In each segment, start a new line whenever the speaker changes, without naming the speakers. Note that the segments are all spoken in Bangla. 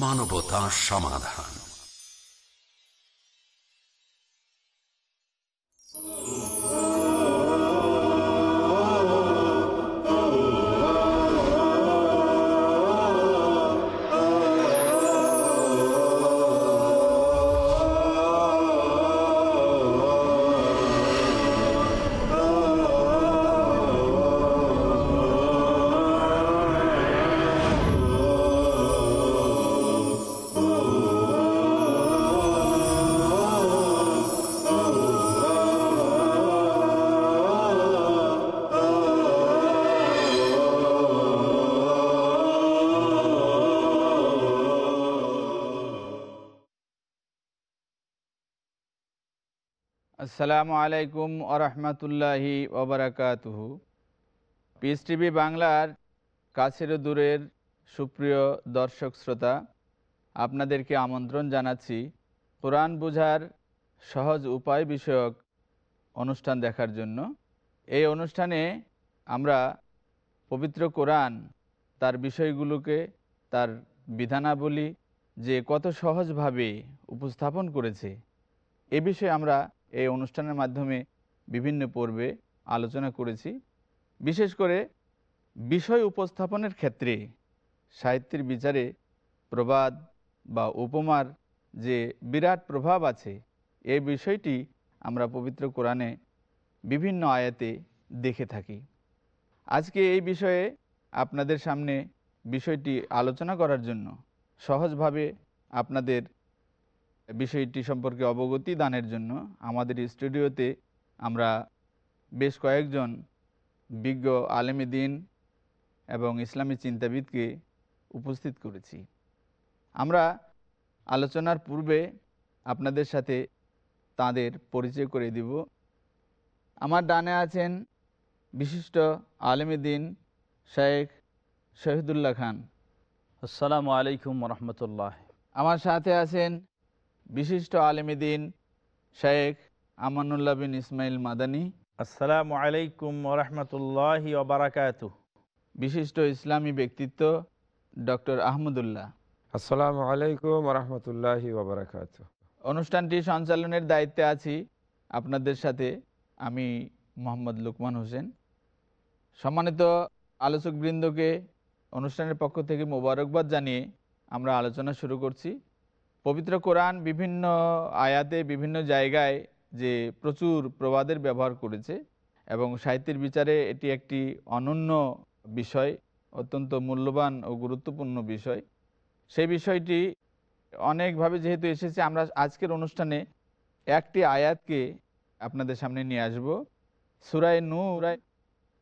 মানবতা সমাধান।
আসসালামু আলাইকুম আরহামতুল্লাহি ওবরাকাতুহু পিস টিভি বাংলার কাছের দূরের সুপ্রিয় দর্শক শ্রোতা, আপনাদেরকে আমন্ত্রণ জানাচ্ছি কোরআন বুঝার সহজ উপায় বিষয়ক অনুষ্ঠান দেখার জন্য। এই অনুষ্ঠানে আমরা পবিত্র কোরআন, তার বিষয়গুলোকে, তার বিধানাবলী যে কত সহজভাবে উপস্থাপন করেছে, এ বিষয়ে আমরা এই অনুষ্ঠানের মাধ্যমে বিভিন্ন পর্বে আলোচনা করেছি। বিশেষ করে বিষয় উপস্থাপনের ক্ষেত্রে সাহিত্যের বিচারে প্রবাদ বা উপমার যে বিরাট প্রভাব আছে এই বিষয়টি আমরা পবিত্র কোরআনে বিভিন্ন আয়াতে দেখে থাকি। আজকে এই বিষয়ে আপনাদের সামনে বিষয়টি আলোচনা করার জন্য সহজভাবে আপনাদের বিষয়টি সম্পর্কে অবগতি দানের জন্য আমাদের স্টুডিওতে আমরা বেশ কয়েকজন বিজ্ঞ আলেমী দিন এবং ইসলামী চিন্তাবিদকে উপস্থিত করেছি। আমরা আলোচনার পূর্বে আপনাদের সাথে তাদের পরিচয় করে দিব। আমার ডানে আছেন বিশিষ্ট আলেমী দিন শেখ শহীদুল্লাহ খান।
আসসালামু আলাইকুম রহমতুল্লাহ।
আমার সাথে আছেন বিশিষ্ট আলেমিদিন শেখ আমানুল্লাহ বিন ইসমাইল মাদানী।
আসসালামু আলাইকুম রহমতুল্লাহ ওবরাকাত
বিশিষ্ট ইসলামী ব্যক্তিত্ব ডক্টর আহমদুল্লাহ।
আসসালামু আলাইকুম রহমতুল্লাহি ওবরাকাত
অনুষ্ঠানটি সঞ্চালনের দায়িত্বে আছি আপনাদের সাথে আমি মোহাম্মদ লুকমান হোসেন। সম্মানিত আলোচকবৃন্দকে অনুষ্ঠানের পক্ষ থেকে মোবারকবাদ জানিয়ে আমরা আলোচনা শুরু করছি। পবিত্র কোরআন বিভিন্ন আয়াতে বিভিন্ন জায়গায় যে প্রচুর প্রবাদের ব্যবহার করেছে এবং সাহিত্যের বিচারে এটি একটি অনন্য বিষয়, অত্যন্ত মূল্যবান ও গুরুত্বপূর্ণ বিষয়। সেই বিষয়টি অনেকভাবে যেহেতু এসেছে, আমরা আজকের অনুষ্ঠানে একটি আয়াতকে আপনাদের সামনে নিয়ে আসব। সুরায় নূরায়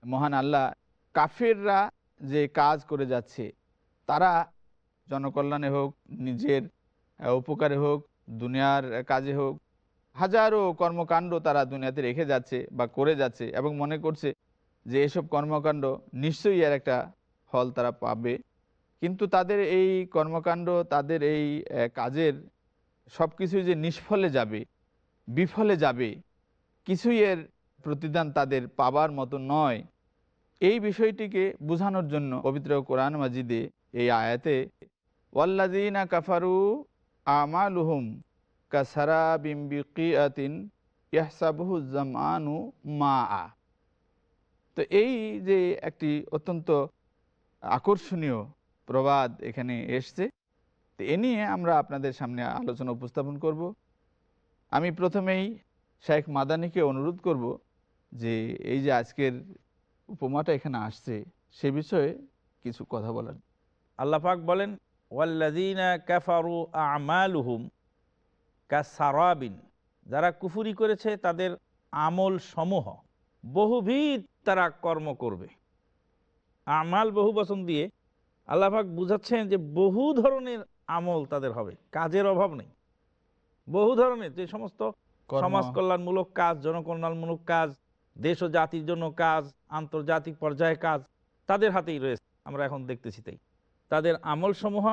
মহান আল্লাহ, কাফেররা যে কাজ করে যাচ্ছে, তারা জনকল্যাণে হোক, নিজের উপকারে হোক, দুনিয়ার কাজে হোক, হাজারো কর্মকাণ্ড তারা দুনিয়াতে রেখে যাচ্ছে বা করে যাচ্ছে এবং মনে করছে যে এসব কর্মকাণ্ড নিশ্চয়ই এর একটা ফল তারা পাবে। কিন্তু তাদের এই কর্মকাণ্ড, তাদের এই কাজের সব কিছুই যে নিষ্ফলে যাবে, বিফলে যাবে, কিছুই এর প্রতিদান তাদের পাবার মতো নয়। এই বিষয়টিকে বোঝানোর জন্য পবিত্র কোরআন মাজিদে এই আয়াতে ওয়াল্লাদিনা কাফারু আমালুহুম কাসারা বিম্বিকিয়াতিন ইয়াহসাবহু জামানু মা আ তো এই যে একটি অত্যন্ত আকর্ষণীয় প্রবাদ এখানে এসছে, তো এ নিয়ে আমরা আপনাদের সামনে আলোচনা উপস্থাপন করব। আমি প্রথমেই শেখ মাদানিকে অনুরোধ করব যে এই যে আজকের উপমাটা এখানে আসছে, সে বিষয়ে কিছু কথা বলার।
আল্লাপাক বলেন ওয়াল্লাদিনা কাফারু আমালুহুম কাসারাবিন যারা কুফুরি করেছে তাদের আমল সমূহ বহুবিধ তারা কর্ম করবে। আমাল বহু বচন দিয়ে আল্লাহাক বুঝাচ্ছেন যে বহু ধরনের আমল তাদের হবে কাজের অভাব নেই। বহু ধরনের যে সমস্ত সমাজ কল্যাণমূলক কাজ জনকল্যাণমূলক কাজ দেশ ও জাতির জন্য কাজ আন্তর্জাতিক পর্যায়ে কাজ তাদের হাতেই রয়েছে। আমরা এখন দেখতেছি তাই। তাদের আমল সমূহ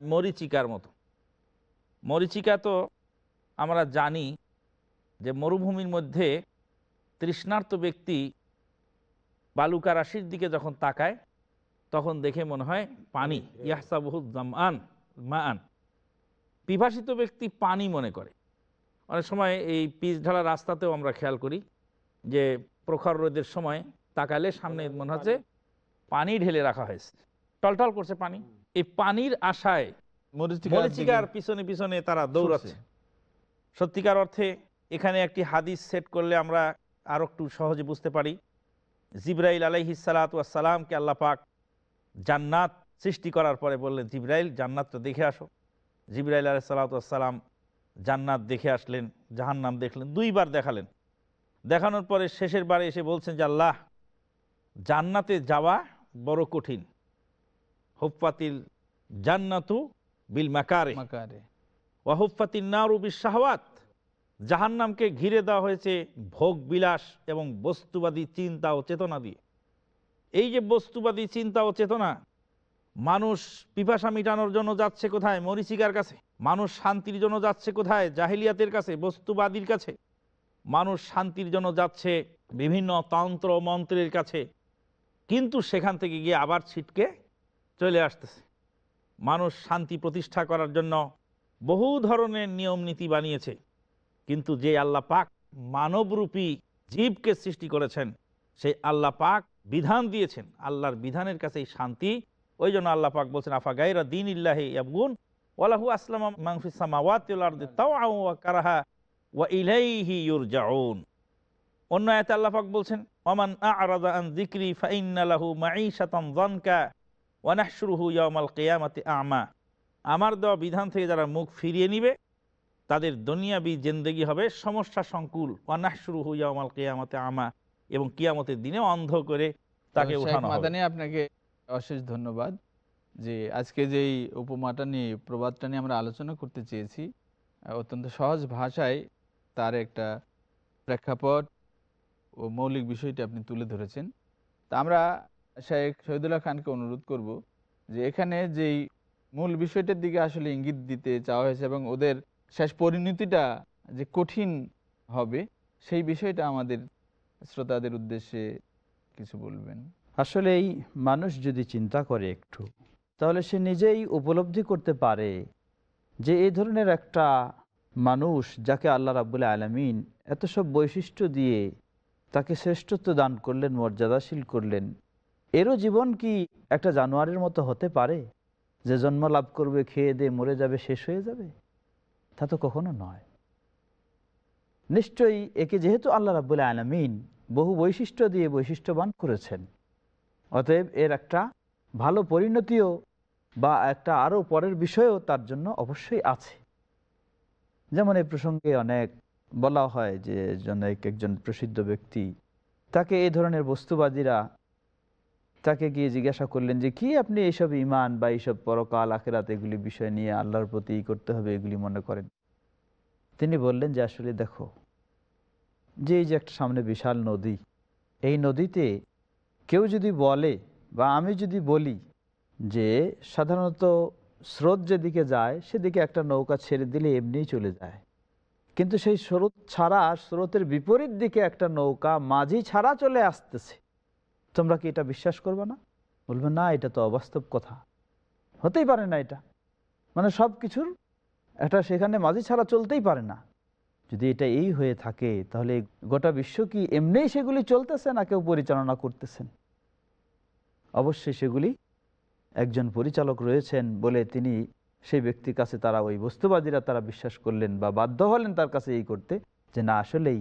মরিচিকার মতো। মরিচিকা তো আমরা জানি যে মরুভূমির মধ্যে তৃষ্ণার্ত ব্যক্তি বালুকা রাশির দিকে যখন তাকায়, তখন দেখে মনে হয় পানি। ইয়াহসাবহু জামান মা আন পিপাসিত ব্যক্তি পানি মনে করে। অনেক সময় এই পিচ ঢালা রাস্তাতেও আমরা খেয়াল করি যে প্রখর রোদের সময় তাকালে সামনে মনে হচ্ছে পানি ঢেলে রাখা হয়েছে। টলটল করছে পানি। এই পানির আশায়
মরিচিকার
পিছনে পিছনে তারা দৌড়াচ্ছে। সত্যিকার অর্থে এখানে একটি হাদিস সেট করলে আমরা আরও একটু সহজে বুঝতে পারি। জিব্রাইল আলাইহিসালাতামকে আল্লাহ পাক জান্নাত সৃষ্টি করার পরে বললেন জিব্রাইল জান্নাতটা দেখে আসো। জিব্রাইল আলাইসালাতাম জান্নাত দেখে আসলেন জাহান্নাম দেখলেন দুইবার দেখালেন। দেখানোর পরে শেষের বারে এসে বলছেন যে আল্লাহ জান্নাতে যাওয়া বড় কঠিন। হুফাতিল জান্নাতু বিল মাকারে।
মাকারে।
ওয়াহুফাতিন নারু বিল শাহওয়াত জাহান্নামকে ঘিরে দেওয়া হয়েছে ভোগ বিলাস এবং বস্তুবাদী চিন্তা ও চেতনা দিয়ে। এই যে বস্তুবাদী চিন্তা ও চেতনা মানুষ পিপাসা মিটানোর জন্য যাচ্ছে কোথায়? মরিচিকার কাছে। মানুষ শান্তির জন্য যাচ্ছে কোথায়? জাহিলিয়াতের কাছে বস্তুবাদীর কাছে। মানুষ শান্তির জন্য যাচ্ছে বিভিন্ন তন্ত্র মন্ত্রের কাছে। কিন্তু সেখান থেকে গিয়ে আবার ছিটকে চলে আসতেছে। মানুষ শান্তি প্রতিষ্ঠা করার জন্য বহু ধরনের নিয়ম নীতি বানিয়েছে। কিন্তু যে আল্লাহ পাক মানবরূপী জীবকে সৃষ্টি করেছেন, সেই আল্লাহ পাক বিধান দিয়েছেন। আল্লাহর বিধানের কাছে এই শান্তি। ওই জন্য আল্লাহ পাক বলছেন, আফা গাইরা দিন ইল্লাহি ইয়াবগুন? ওয়ালাহু আসলামা মাংফিস সামাওয়াতি তাওআ ওয়া কারাহা ওয়া ইলাইহি ইউরজাউন। অন্য আয়াতে আল্লাহ পাক বলছেন, ওমান আ'রাদা আন যিকরি ফাইন্না লাহু মাঈশাতান যানকা ওয়া নাহশুরুহু ইয়াওমাল কিয়ামাতি আ'মা। আমার দেওয়া বিধান থেকে যারা মুখ ফিরিয়ে নিবে তাদের দুনিয়াবি জেন্দেগি হবে সমস্যা সংকুল। কেয়ামতে আমা। এবং কিয়ামতের দিনে অন্ধ করে তাকে উঠানো হবে।
আপনাকে অশেষ ধন্যবাদ যে আজকে যেই উপমাটা নিয়ে প্রবাদটা নিয়ে আমরা আলোচনা করতে চেয়েছি অত্যন্ত সহজ ভাষায় তার একটা প্রেক্ষাপট ও মৌলিক বিষয়টি আপনি তুলে ধরেছেন। তা আমরা শেখ শহীদুল্লাহ খানকে অনুরোধ করব যে এখানে যেই মূল বিষয়টার দিকে আসলে ইঙ্গিত দিতে চাওয়া হয়েছে এবং ওদের শেষ পরিণতিটা যে কঠিন হবে, সেই বিষয়টা আমাদের শ্রোতাদের উদ্দেশ্যে কিছু বলবেন।
আসলে এই মানুষ যদি চিন্তা করে একটু, তাহলে সে নিজেই উপলব্ধি করতে পারে যে এই ধরনের একটা মানুষ যাকে আল্লাহ রাবুল আলমিন এত সব বৈশিষ্ট্য দিয়ে তাকে শ্রেষ্ঠত্ব দান করলেন, মর্যাদাশীল করলেন এরও জীবন কি একটা জানোয়ারের মতো হতে পারে? যে জন্ম লাভ করবে, খেয়ে দিয়ে মরে যাবে, শেষ হয়ে যাবে? তা তো কখনো নয়। নিশ্চয়ই একে যেহেতু আল্লাহ রাবুল আলমিন বহু বৈশিষ্ট্য দিয়ে বৈশিষ্ট্যবান করেছেন। অতএব এর একটা ভালো পরিণতিও বা একটা আরও পরের বিষয়ও তার জন্য অবশ্যই আছে। যেমন এই প্রসঙ্গে অনেক বলা হয় যে অনেক একজন প্রসিদ্ধ ব্যক্তি, তাকে এই ধরনের বস্তুবাদীরা তাকে গিয়ে জিজ্ঞাসা করলেন যে, কি আপনি এইসব ইমান বা এইসব পরকাল আখেরাত এগুলি বিষয় নিয়ে আল্লাহর প্রতি করতে হবে এগুলি মনে করেন? তিনি বললেন যে, আসলে দেখো, যে এই যে একটা সামনে বিশাল নদী, এই নদীতে কেউ যদি বলে বা আমি যদি বলি যে, সাধারণত স্রোত যেদিকে যায়, সেদিকে একটা নৌকা ছেড়ে দিলে এমনিই চলে যায়। কিন্তু সেই স্রোত ছাড়া স্রোতের বিপরীত দিকে একটা নৌকা মাঝি ছাড়া চলে আসতেছে। তোমরা কি এটা বিশ্বাস করবে না? বলবে, না, এটা তো অবাস্তব কথা। হতেই পারে না এটা। মানে সব কিছুর একটা সেখানে মাঝি ছাড়া চলতেই পারে না। যদি এটা এই হয়ে থাকে, তাহলে গোটা বিশ্ব কি এমনিই সেগুলি চলতেছে না কেউ পরিচালনা করতেছেন? অবশ্যই সেগুলি একজন পরিচালক রয়েছেন বলে তিনি সেই ব্যক্তির কাছে তারা ওই বস্তুবাদীরা তারা বিশ্বাস করলেন বা বাধ্য হলেন তার কাছে এই করতে যে, না, আসলেই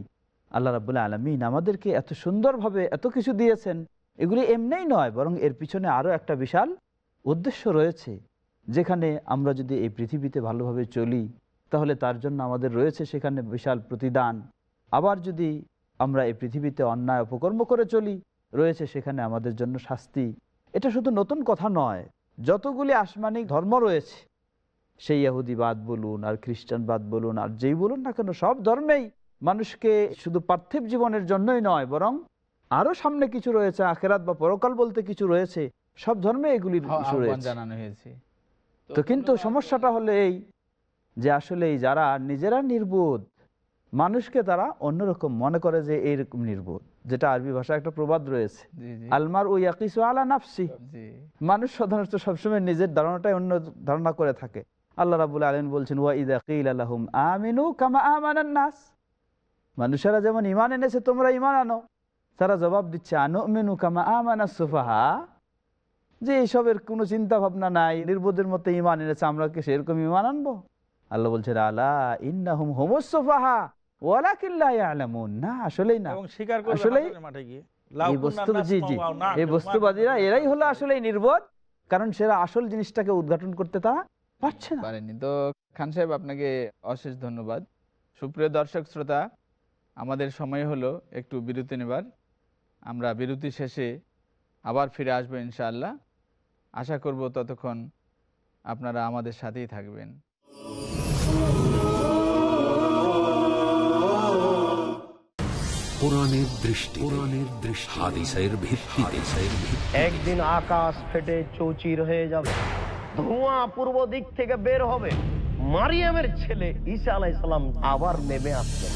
আল্লাহ রাবুল্লাহ আলমিন আমাদেরকে এত সুন্দরভাবে এত কিছু দিয়েছেন এগুলি এমনিই নয়, বরং এর পিছনে আরও একটা বিশাল উদ্দেশ্য রয়েছে। যেখানে আমরা যদি এই পৃথিবীতে ভালোভাবে চলি, তাহলে তার জন্য আমাদের রয়েছে সেখানে বিশাল প্রতিদান। আবার যদি আমরা এই পৃথিবীতে অন্যায় অপকর্ম করে চলি, রয়েছে সেখানে আমাদের জন্য শাস্তি। এটা শুধু নতুন কথা নয়, যতগুলি আসমানিক ধর্ম রয়েছে, সেই ইহুদিবাদ বলুন, আর খ্রিস্টানবাদ বলুন, আর যেই বলুন না কেন, সব ধর্মেই মানুষকে শুধু পার্থিব জীবনের জন্যই নয়, বরং আরও সামনে কিছু রয়েছে আখেরাত বা পরকাল বলতে কিছু রয়েছে সব ধর্মে এগুলির ইস্যু রয়েছে।
জানানো হয়েছে।
তো কিন্তু সমস্যাটা হলো এই যে আসলে এই যারা নিজেরা নির্বোধ মানুষকে তারা অন্যরকম মনে করে যে এইরকম নির্বোধ যেটা আরবি ভাষায় একটা প্রবাদ রয়েছে। আলমার ও ইয়াকিসু আলা নাফসি। মানুষ সাধারণত সবসময় নিজের ধারণাটাই অন্য ধারণা করে থাকে। আল্লাহ রাবুল আলম বলছেন ওয়া ইদা কিল আমিনু কামা আমানান নাস। মানুষেরা যেমন ইমান এনেছে তোমরা ইমান আনো। তারা জবাব দিচ্ছে আনো মেনু কামা আমানা সুফাহা? যে এইসবের কোনো চিন্তা ভাবনা নাই নির্বোধের মতো ইমান এনেছে আমরা কি সেরকম ইমান আনব? আল্লাহ বলছেন আলা ইন্নাহুম হোমোসোফাহা ওয়ালা কিল্লা ইয়ালামুন। না আসলেই না।
এবং স্বীকার করবে
আসলেই এই বস্তু জি জি। এই বস্তুবাদীরা এরাই হলো আসলে নির্বোধ। কারণ সেরা আসল জিনিসটাকে উদ্ঘাটন করতে তারা পারছে না।
পারেনি। তো খান সাহেব আপনাকে অশেষ ধন্যবাদ। সুপ্রিয় দর্শক শ্রোতা আমাদের সময় হলো একটু বিরতি নেবার। আমরা বিরতি শেষে আবার ফিরে আসব ইনশাআল্লাহ। আশা করব ততক্ষণ আপনারা আমাদের সাথেই থাকবেন।
কোরআনের দৃষ্টি কোরআনের দৃষ্টি হাদিসের ভিত্তিতে।
একদিন আকাশ ফেটে চৌচির হয়ে যাবে ধোঁয়া পূর্ব দিক থেকে বের হবে। মারিয়ামের ছেলে ঈসা আলাইসালাম আবার নেমে আসবেন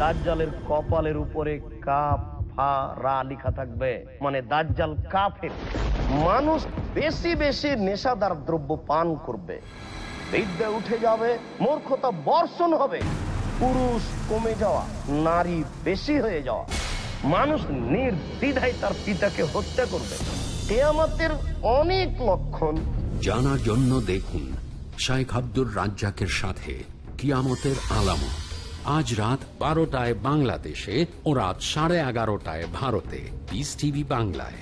দাজ্জালের কপালের উপরে কাপ ফা রা লিখা থাকবে। মানে দাজ্জাল কাফের। মানুষ বেশি বেশি নেশাদার দ্রব্য পান করবে। বিদ্যা উঠে যাবে, মূর্খতা বর্ষণ হবে। পুরুষ কমে যাওয়া, নারী বেশি হয়ে যাওয়া। মানুষ নির্দ্বিধায় তার পিতাকে হত্যা করবে। কেয়ামতের অনেক লক্ষণ।
জানার জন্য দেখুন শাইখ আব্দুর রাজ্জাকের সাথে কিয়ামতের আলামত। আজ রাত বারোটায় বাংলাদেশে ও রাত সাড়ে এগারোটায় ভারতে পিস টিভি বাংলায়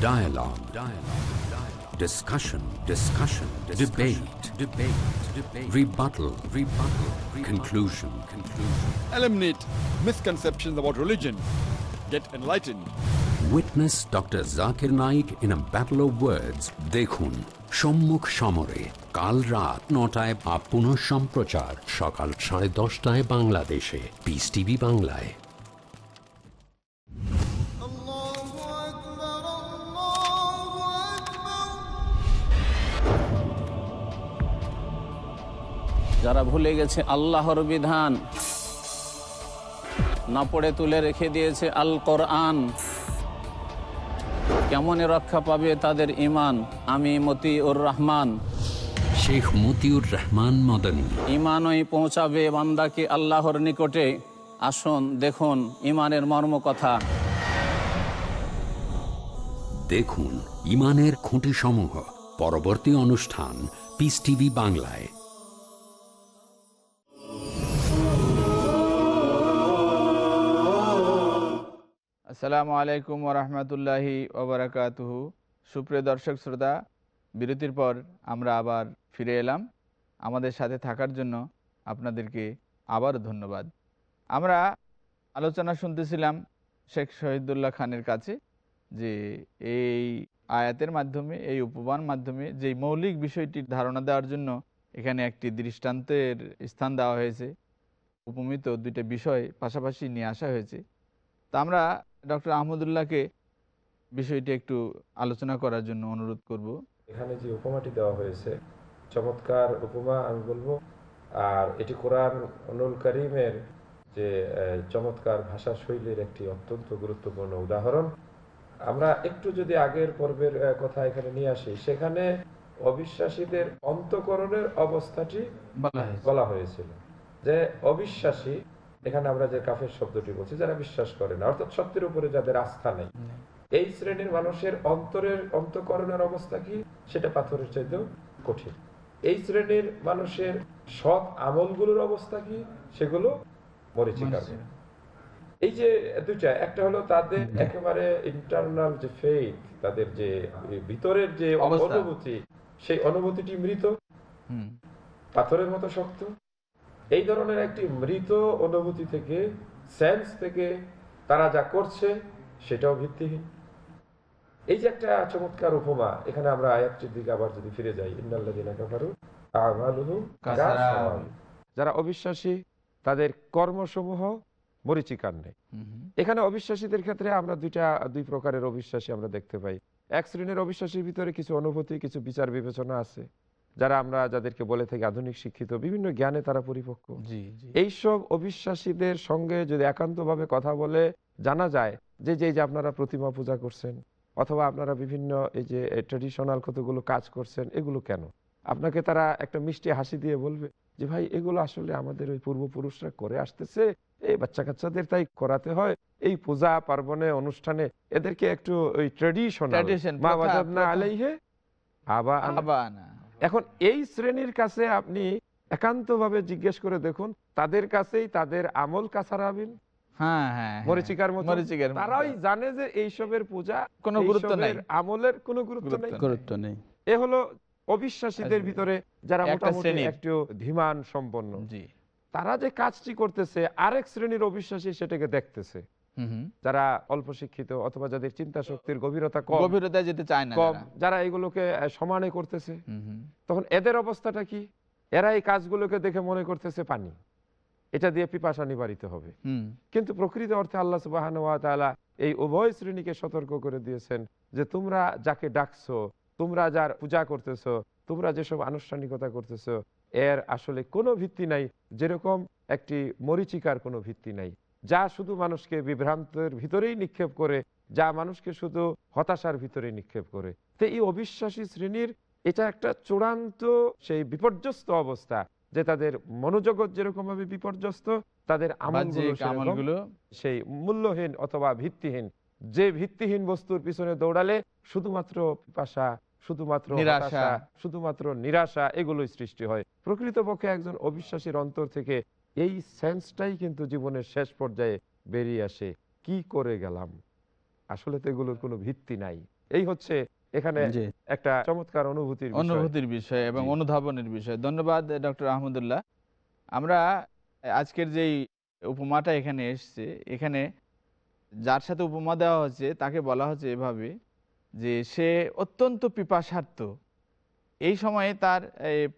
Dialogue. Dialogue. Dialogue. Discussion. Discussion. Debate. Debate. Debate. Rebuttal. Rebuttal. Conclusion. Conclusion.
eliminate misconceptions about religion, get enlightened.
Witness Dr. Zakir Naik in a battle of words. দেখুন সম্মুখ সমরে কাল রাত নটায় বা পুনঃ সম্প্রচার, সকাল সাড়ে দশটায় বাংলাদেশে। পিস টিভি বাংলায়।
যারা ভুলে গেছে আল্লাহর বিধান, না পড়ে তুলে রেখে দিয়েছে আল কোরআন, কেমনে রক্ষা পাবে তাদের ইমান? আমি মতিউর রহমান।
শেখ মতিউর রহমান মদনী।
ইমানই পৌঁছাবে বান্দাকে আল্লাহর নিকটে। আসুন দেখুন ইমানের মর্ম কথা
দেখুন ইমানের খুঁটি সমূহ পরবর্তী অনুষ্ঠান পিস টিভি বাংলায়।
আসসালামু আলাইকুম ওরহমতুল্লাহি ওবরাকাতুহু সুপ্রিয় দর্শক শ্রোতা বিরতির পর আমরা আবার ফিরে এলাম। আমাদের সাথে থাকার জন্য আপনাদেরকে আবার ধন্যবাদ। আমরা আলোচনা শুনতেছিলাম শেখ শহীদুল্লাহ খানের কাছে যে এই আয়াতের মাধ্যমে, এই উপমান মাধ্যমে যে মৌলিক বিষয়টির ধারণা দেওয়ার জন্য এখানে একটি দৃষ্টান্তের স্থান দেওয়া হয়েছে, উপমিত দুইটা বিষয় পাশাপাশি নিয়ে আসা হয়েছে। তা আমরা ডক্টর আহমদুল্লাহকে বিষয়টি একটু আলোচনা করার জন্য অনুরোধ করব।
এখানে যে উপমাটি দেওয়া হয়েছে চমৎকার উপমা আমি বলব। আর এটি কোরআন অনুল করিমের যে চমৎকার ভাষা শৈলীর একটি অত্যন্ত গুরুত্বপূর্ণ উদাহরণ। আমরা একটু যদি আগের পর্বের কথা এখানে নিয়ে আসি সেখানে অবিশ্বাসীদের অন্তকরণের অবস্থাটি
বলা
হয়েছিল যে অবিশ্বাসী এখানে আমরা যে কাফের শব্দটি বলছি যারা বিশ্বাস করে না অর্থাৎ সত্যের উপরে যাদের আস্থা নেই। এই শ্রেণির মানুষের অন্তরের অন্তকরণের অবস্থা কি? সেটা পাথরের চাইতেও কঠিন। এই শ্রেণির মানুষের সৎ আমলগুলোর অবস্থা কি? সেগুলো মরিচিকার এই যে দুইটা একটা হলো তাদের একেবারে ইন্টারনাল যে ফেইথ তাদের যে ভিতরের যে অনুভূতি সেই অনুভূতিটি মৃত পাথরের মতো শক্ত। এই ধরনের একটি মৃত অনুভূতি থেকে সেন্স থেকে তারা যা করছে সেটাও ভিত্তিহীন। এই যে একটা চমৎকার উপমা এখানে আমরা আয়াতটির দিকে আবার যদি ফিরে যাই যারা অবিশ্বাসী তাদের কর্মসমূহ মরিচিকার নেই। এখানে অবিশ্বাসীদের ক্ষেত্রে আমরা দুইটা দুই প্রকারের অবিশ্বাসী আমরা দেখতে পাই। এক শ্রেণির অবিশ্বাসীর ভিতরে কিছু অনুভূতি কিছু বিচার বিবেচনা আছে যারা আমরা যাদেরকে বলে থাকি আধুনিক শিক্ষিত বিভিন্ন জ্ঞানে তারা পরিপক্ক। এইসব অবিশ্বাসীদের সঙ্গে যদি একান্তভাবে কথা বলে জানা যায় যে যে যে আপনারা প্রতিমা পূজা করছেন অথবা আপনারা বিভিন্ন এই যে ট্রেডিশনাল কতগুলো কাজ করছেন এগুলো কেন? আপনাকে তারা একটা মিষ্টি হাসি দিয়ে বলবে যে ভাই এগুলো আসলে আমাদের ওই পূর্বপুরুষরা করে আসতেছে। এই বাচ্চা কাচ্চাদের তাই করাতে হয়। এই পূজা পার্বণে অনুষ্ঠানে এদেরকে একটু ওই ট্রেডিশনাল মা
প্রথা,
ওয়াজাদনা আলাইহে আবা এখন এই শ্রেণির কাছে আপনি একান্তভাবে জিজ্ঞেস করে দেখুন তাদের কাছেই তাদের আমল কাছারাবিন?
হ্যাঁ হ্যাঁ হ্যাঁ।
মরিচিকার মতো
মরীচিকার
তারাই জানে যে এইসবের পূজা
কোনো গুরুত্ব নাই।
আমলের কোনো গুরুত্ব
গুরুত্ব
নেই
নেই।
গুরুত্ব নেই
এ হলো অবিশ্বাসীদের ভিতরে যারা মোটামুটি একটু ধীমান সম্পন্ন তারা যে কাজটি করতেছে আরেক শ্রেণির অবিশ্বাসী সেটাকে দেখতেছে। যারা অল্প শিক্ষিত অথবা যাদের চিন্তা শক্তির গভীরতা কম
গভীরতায় যেতে চায় না
কম
যারা।
এগুলোকে সমানে করতেছে। তখন এদের অবস্থাটা কি এরা এই কাজগুলোকে দেখে মনে করতেছে পানি এটা দিয়ে পিপাসা নিবারিত হবে। কিন্তু প্রকৃত অর্থে আল্লাহ সুবাহান তাআলা এই উভয় শ্রেণীকে সতর্ক করে দিয়েছেন যে তোমরা যাকে ডাকছো তোমরা যার পূজা করতেছো তোমরা যেসব আনুষ্ঠানিকতা করতেছো এর আসলে কোনো ভিত্তি নাই যেরকম একটি মরিচিকার কোনো ভিত্তি নাই। যা শুধু মানুষকে বিভ্রান্তের ভিতরেই নিক্ষেপ করে যা মানুষকে শুধু হতাশার ভিতরে নিক্ষেপ করে। তো এই অবিশ্বাসী শ্রেণির এটা একটা চূড়ান্ত সেই বিপর্যস্ত অবস্থা। যে তাদের মনোজগৎ যেরকম ভাবে বিপর্যস্ত তাদের আমলগুলো সেই মূল্যহীন অথবা ভিত্তিহীন যে ভিত্তিহীন বস্তুর পিছনে দৌড়ালে শুধুমাত্র পিপাসা শুধুমাত্র
নিরাশা।
শুধুমাত্র নিরাশা এগুলোই সৃষ্টি হয়। প্রকৃতপক্ষে একজন অবিশ্বাসীর অন্তর থেকে এই সেন্সটাই কিন্তু জীবনের শেষ পর্যায়ে বেরিয়ে আসে। কি করে গেলাম? আসলে তো এগুলোর কোনো ভিত্তি নাই। এই হচ্ছে এখানে একটা চমৎকার অনুভূতির
অনুভূতির বিষয় এবং অনুধাবনের বিষয়। ধন্যবাদ ডক্টর আহমদুল্লাহ। আমরা আজকের যেই উপমাটা এখানে এসছে এখানে যার সাথে উপমা দেওয়া হচ্ছে তাকে বলা হচ্ছে এভাবে যে সে অত্যন্ত পিপাসার্থ। এই সময়ে তার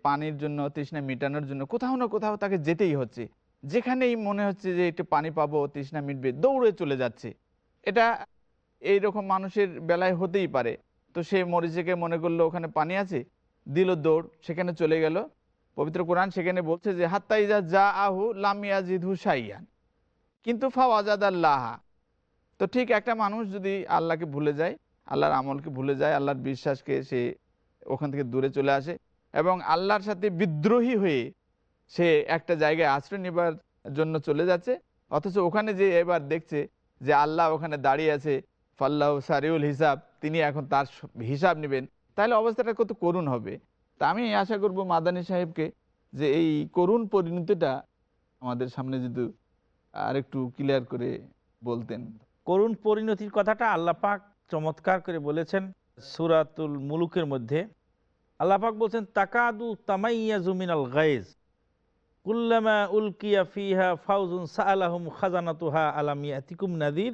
পানির জন্য তৃষ্ণা মেটানোর জন্য কোথাও না কোথাও তাকে যেতেই হচ্ছে। যেখানেই মনে হচ্ছে যে একটু পানি পাবো তৃষ্ণা মিটবে দৌড়ে চলে যাচ্ছে। এটা এইরকম মানুষের বেলায় হতেই পারে। তো সে মরিচেকে মনে করল ওখানে পানি আছে, দিল দৌড়, সেখানে চলে গেল। পবিত্র কোরআন সেখানে বলছে যে হাত্তাইজা যা আহু লামিয়াজিদহু সাইয়ান কিন্তু ফাওয়াজাদ আল্লাহ তো ঠিক একটা মানুষ যদি আল্লাহকে ভুলে যায়, আল্লাহর আমলকে ভুলে যায়, আল্লাহর বিশ্বাসকে সে ওখান থেকে দূরে চলে আসে এবং আল্লাহর সাথে বিদ্রোহী হয়ে সে একটা জায়গায় আশ্রয় নেবার জন্য চলে যাচ্ছে, অথচ ওখানে যে এবার দেখছে যে আল্লাহ ওখানে দাঁড়িয়ে আছে, ফাল্লাহ সারিউল হিসাব তিনি এখন তার হিসাব নেবেন তাহলে অবস্থাটা কত করুণ হবে। তা আমি আশা করব মাদানী সাহেবকে যে এই করুণ পরিণতিটা আমাদের সামনে যদি আরেকটু ক্লিয়ার করে বলতেন।
করুণ পরিণতির কথাটা আল্লাহ পাক চমৎকার করে বলেছেন সুরাতুল মুলুকের মধ্যে। আল্লাহ পাক বলছেন তাকাদু তামাইয়া জুমিনাল গাইজ কুল্লামা উলকিয়া ফিহা ফাউজুন সাআলাহুম খাজানাতুহা আলাম ইয়াতিকুম নাদির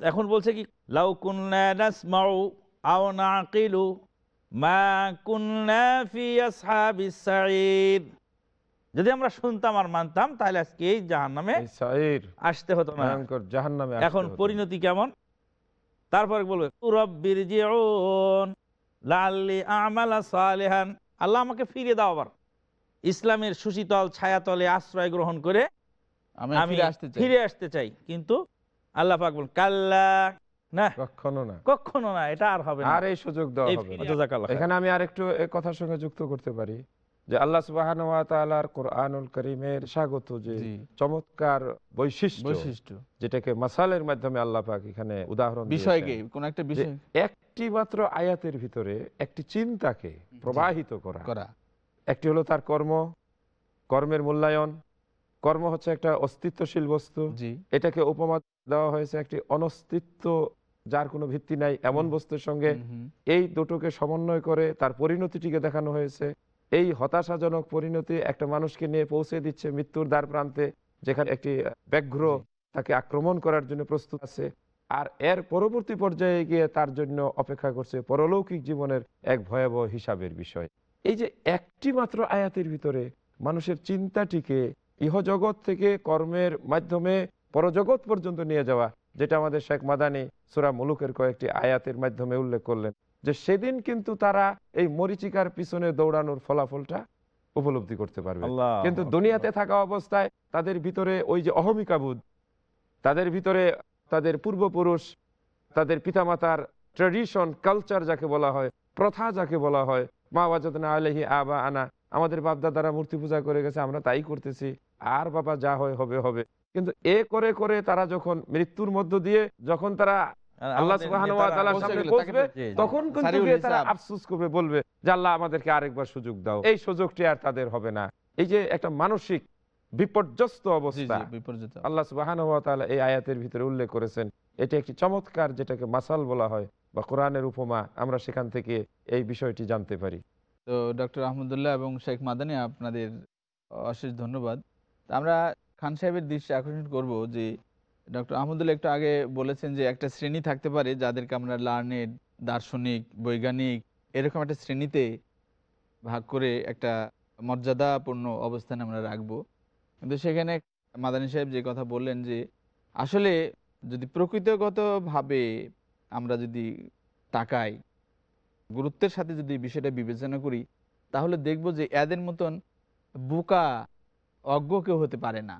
এখন বলছে কি লাউ কুন্না নাসমাউ আও নাকিলু মা কুন্না ফি আসহাবিস সাঈর যদি আমরা শুনতাম আর মানতাম তাহলে আজকে এই জাহান্নামে আসতে হতো না।
জাহান্নামে
এখন পরিণতি কেমন? তারপরে বলবে? রব্বির জিউন লাল্লি আমালা সালেহান। আল্লাহ আমাকে ফিরে দাও আবার। ইসলামের সুশীতল ছায়াতলে আশ্রয় গ্রহণ করে
আমি ফিরে আসতে চাই।
কিন্তু আল্লাহ পাক বলেন কাল্লা না
কখনো না।
কখনো না এটা আর হবে না।
আর এই সুযোগ দেওয়া হবে না।
ফিরে- জাযাকাল্লাহ খাইর।
এখানে আমি আরেকটু এই কথার সঙ্গে যুক্ত করতে পারি যে আল্লাহ সুবাহান কোরআনুল করিমের স্বাগত যে চমৎকার বৈশিষ্ট্য
বৈশিষ্ট্য।
যেটাকে মাসালের মাধ্যমে আল্লাহ পাক এখানে উদাহরণ
বিষয়কে কোন একটা বিষয়?
একটি মাত্র আয়াতের ভিতরে একটি চিন্তাকে প্রবাহিত করা।
করা।
একটি হলো তার কর্ম কর্মের মূল্যায়ন। কর্ম হচ্ছে একটা অস্তিত্বশীল বস্তু।
জি।
এটাকে উপমা দেওয়া হয়েছে একটি অনস্তিত্ব যার কোনো ভিত্তি নাই এমন বস্তুর সঙ্গে। এই দুটোকে সমন্বয় করে তার পরিণতিটিকে দেখানো হয়েছে। এই হতাশাজনক পরিণতি একটা মানুষকে নিয়ে পৌঁছে দিচ্ছে মৃত্যুর দ্বার প্রান্তে যেখানে একটি ব্যাঘ্র তাকে আক্রমণ করার জন্য প্রস্তুত আছে। আর এর পরবর্তী পর্যায়ে গিয়ে তার জন্য অপেক্ষা করছে পরলৌকিক জীবনের এক ভয়াবহ হিসাবের বিষয়। এই যে একটি মাত্র আয়াতের ভিতরে মানুষের চিন্তাটিকে ইহজগৎ থেকে কর্মের মাধ্যমে পরজগৎ পর্যন্ত নিয়ে যাওয়া যেটা আমাদের শেখ মাদানি সুরা মুলুকের কয়েকটি আয়াতের মাধ্যমে উল্লেখ করলেন যে সেদিন কিন্তু তারা এই মরিচিকার পিছনে দৌড়ানোর ফলাফলটা উপলব্ধি করতে পারবে। কিন্তু দুনিয়াতে থাকা অবস্থায় তাদের ভিতরে ওই যে অহমিকাবোধ তাদের ভিতরে তাদের পূর্বপুরুষ তাদের পিতামাতার ট্রেডিশন কালচার যাকে বলা হয় প্রথা যাকে বলা হয় মা ওয়াজাদনা আলহি আবা আনা আমাদের বাপদাদারা মূর্তি পূজা করে গেছে আমরা তাই করতেছি আর বাবা যা হয় হবে হবে। কিন্তু এ করে করে তারা যখন মৃত্যুর মধ্য দিয়ে যখন তারা আল্লাহ সামনে পৌঁছবে তখন কিন্তু তারা। আফসোস করবে বলবে যে আল্লাহ আমাদেরকে আরেকবার সুযোগ দাও। এই সুযোগটি আর তাদের হবে না। এই যে একটা মানসিক বিপর্যস্ত অবস্থা আল্লাহ এই আয়াতের ভিতরে উল্লেখ করেছেন এটি একটি চমৎকার যেটাকে মাসাল বলা হয় বা কোরআনের উপমা আমরা সেখান থেকে এই বিষয়টি জানতে পারি।
তো ডক্টর আহমদুল্লাহ এবং শেখ মাদানি আপনাদের অশেষ ধন্যবাদ। আমরা খান সাহেবের দৃষ্টি আকর্ষণ করব যে ডক্টর আহমদুল্লাহ একটু আগে বলেছেন যে একটা শ্রেণি থাকতে পারে যাদেরকে আমরা লার্নেড, দার্শনিক, বৈজ্ঞানিক এরকম একটা শ্রেণীতে ভাগ করে একটা মর্যাদাপূর্ণ অবস্থানে আমরা রাখব। কিন্তু সেখানে মাদানী সাহেব যে কথা বললেন যে আসলে যদি প্রকৃতিগতভাবে আমরা যদি তাকাই, গুরুত্বের সাথে যদি বিষয়টা বিবেচনা করি, তাহলে দেখব যে এদের মতন বোকা অজ্ঞ কেউ হতে পারে না।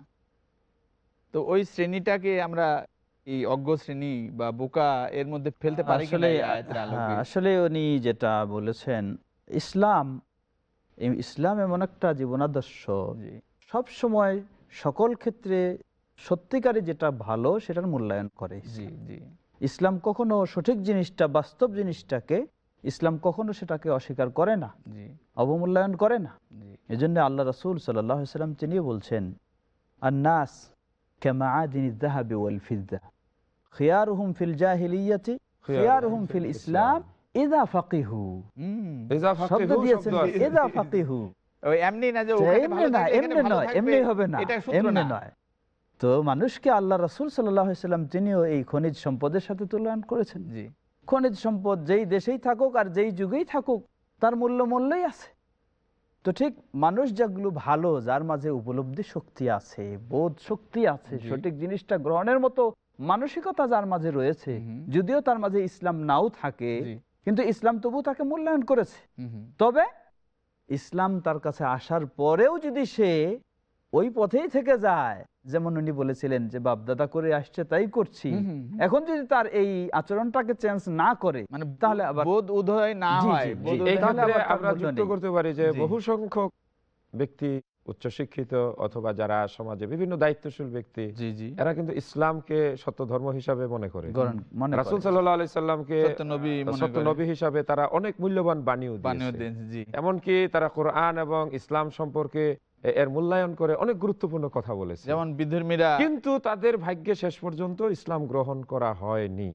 তো ওই শ্রেণীটাকে আমরা এই অজ্ঞ শ্রেণি বা বোকা এর মধ্যে ফেলতে পারি
আসলে? হ্যাঁ, আসলে উনি যেটা বলেছেন ইসলাম ইসলাম এমন একটা জীবনাদর্শ। সব সময় সকল ক্ষেত্রে সত্যিকারে যেটা ভালো সেটার মূল্যায়ন করে ইসলাম। কখনো সঠিক জিনিসটা বাস্তব জিনিসটাকে ইসলাম কখনো সেটাকে অস্বীকার করে না
জি।
অবমূল্যায়ন করে না।
জি।
এই জন্য আল্লাহ রসুল সাল্লাম তিনিও বলছেন আন্নাস কেমা
না থাকলে এখানে
এমনি
ভালো
নয়
থাকবে,
এমনি হবে না
এটা সূত্র
এমনি
না।
নয়। তো মানুষকে আল্লাহ রসুল সাল্লাম তিনিও এই খনিজ সম্পদের সাথে তুলনা করেছেন।
জি।
খনিজ সম্পদ যেই দেশেই থাকুক আর যেই যুগেই থাকুক তার মূল্য মূল্যই আছে। তো ঠিক মানুষ যেগুলো ভালো যার মাঝে উপলব্ধি শক্তি আছে বোধ শক্তি আছে সঠিক জিনিসটা গ্রহণের মতো মানসিকতা যার মাঝে রয়েছে যদিও তার মাঝে ইসলাম নাও থাকে কিন্তু ইসলাম তবু তাকে মূল্যায়ন করেছে। তবে ইসলাম তার কাছে আসার পরেও যদি সে ওই পথেই থেকে যায় যেমন উনি বলেছিলেন যে বাপদাদা করে আসছে তাই করছি। এখন যদি তার এই আচরণটাকে চেঞ্জ না করে
মানে
তাহলে আবার
বোধ উদয় না হয়।
আমরা যুক্ত করতে পারি যে বহু সংখ্যক ব্যক্তি উচ্চশিক্ষিত অথবা যারা সমাজে বিভিন্ন দায়িত্বশীল ব্যক্তি এরা কিন্তু ইসলামকে সত্য ধর্ম হিসাবে মনে করে। রাসুল। সাল্লাহ সাল্লামকে
সত্য নবী
হিসাবে তারা অনেক মূল্যবান বাণীও দিয়েছে। এমনকি তারা কোরআন এবং ইসলাম সম্পর্কে এর মূল্যায়ন করে অনেক গুরুত্বপূর্ণ কথা বলেছে।
যেমন বিধর্মীরা
কিন্তু তাদের ভাগ্যে শেষ পর্যন্ত ইসলাম গ্রহণ করা হয়নি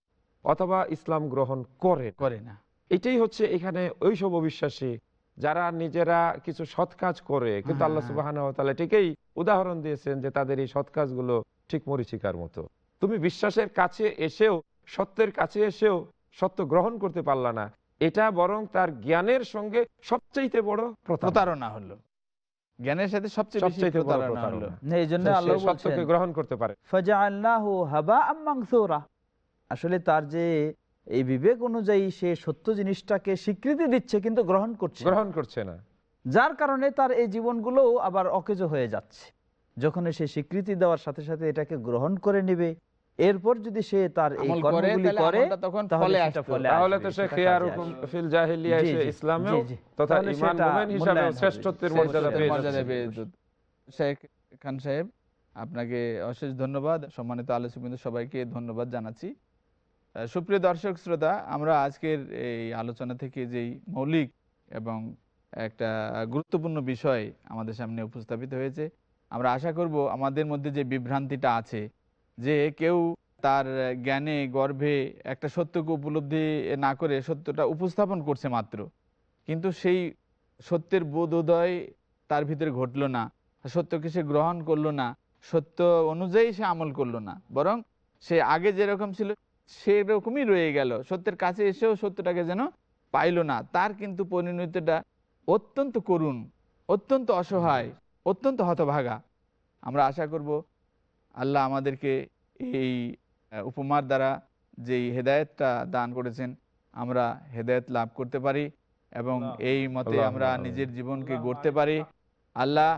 অথবা ইসলাম গ্রহণ করে
করে না।
এটাই হচ্ছে এখানে ওইসব অবিশ্বাসী যারা নিজেরা কিছু সৎ কাজ করে কিন্তু আল্লাহ
হ্যাঁ।
সুবাহ এটাকেই উদাহরণ দিয়েছেন যে তাদের এই সৎ কাজগুলো ঠিক মরিচিকার মতো। তুমি বিশ্বাসের কাছে এসেও সত্যের কাছে এসেও সত্য গ্রহণ করতে পারলা না। এটা বরং তার জ্ঞানের সঙ্গে সবচাইতে বড় প্রতারণা
হলো। জ্ঞানের সাথে সবচেয়ে বেশি প্রতারণা হলো।
এই জন্য আল্লাহ
সত্যকে গ্রহণ করতে পারে।
ফাজআলনাহু হাবাআম মানসুরা। আসলে তার যে এই বিবেক অনুযায়ী সে সত্য জিনিসটাকে স্বীকৃতি দিচ্ছে কিন্তু গ্রহণ করছে
গ্রহণ করছে না।
যার কারণে তার এই জীবনগুলো আবার অকেজো হয়ে যাচ্ছে। যখন সে স্বীকৃতি দেওয়ার সাথে সাথে এটাকে গ্রহণ করে নেবে এরপর যদি সে তার এই কর্মগুলি
তাহলে
করে
তখন ফলে।
ফলে
তাহলে তো সে
সেটা
খেয়ার হুকুম ফিল জাহিলিয়া
জি, জি।
তথা
সেটা
মুমিন হিসাবে শ্রেষ্ঠত্বের মর্যাদা পেয়ে
যেত। শেখ খান সাহেব আপনাকে অশেষ ধন্যবাদ সম্মানিত আলোচক বিন্দু সবাইকে ধন্যবাদ জানাচ্ছি সুপ্রিয় দর্শক শ্রোতা আমরা আজকের এই আলোচনা থেকে যেই মৌলিক এবং একটা গুরুত্বপূর্ণ বিষয় আমাদের সামনে উপস্থাপিত হয়েছে আমরা আশা করব আমাদের মধ্যে যে বিভ্রান্তিটা আছে যে কেউ তার জ্ঞানে, গর্ভে একটা সত্যকে উপলব্ধি না করে সত্যটা উপস্থাপন করছে মাত্র। কিন্তু সেই সত্যের বোধ উদয় তার ভিতরে ঘটলো না। সত্যকে সে গ্রহণ করল না। সত্য অনুযায়ী সে আমল করল না। বরং সে আগে যেরকম ছিল, সেরকমই রয়ে গেল। সত্যের কাছে এসেও সত্যটাকে যেন পাইলো না। তার কিন্তু পরিণতিটা অত্যন্ত করুণ, অত্যন্ত অসহায়, অত্যন্ত হতভাগা। আমরা আশা করব আল্লাহ আমাদেরকে এই উপমার দ্বারা যেই হেদায়েতটা দান করেছেন আমরা হেদায়েত লাভ করতে পারি এবং এই মতে আমরা নিজের জীবনকে গড়তে পারি। আল্লাহ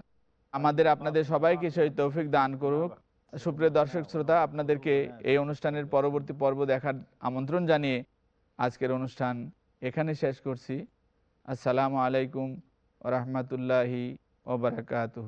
আমাদের আপনাদের সবাইকে সেই তৌফিক দান করুক। সুপ্রিয় দর্শক শ্রোতা আপনাদেরকে এই অনুষ্ঠানের পরবর্তী পর্ব দেখার আমন্ত্রণ জানিয়ে আজকের অনুষ্ঠান এখানে শেষ করছি। আসসালামু আলাইকুম রহমতুল্লাহি ওবরাকাতুহ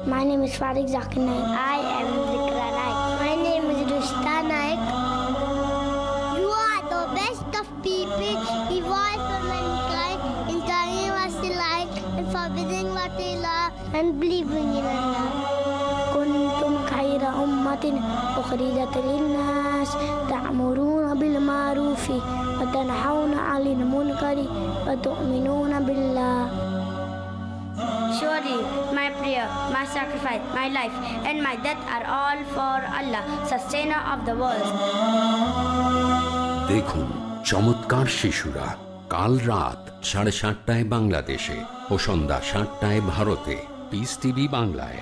My name is Farid Zakir Naik. I am Zikra Naik. My name is Rushta Naik. You are the best of people. Evolve for mankind in telling us the light and forbidding what they love and believing in Allah. كنتم خير أمة أخرجت للناس تأمرون بالمعروف وتنحون عن المنكر وتؤمنون بالله
Surely my prayer, my sacrifice, my life, and my death are all for Allah, sustainer of the world.
দেখুন চমৎকার শিশুরা কাল রাত সাড়ে সাতটায় বাংলাদেশে ও সন্ধ্যা সাতটায় ভারতে পিস টিভি বাংলায়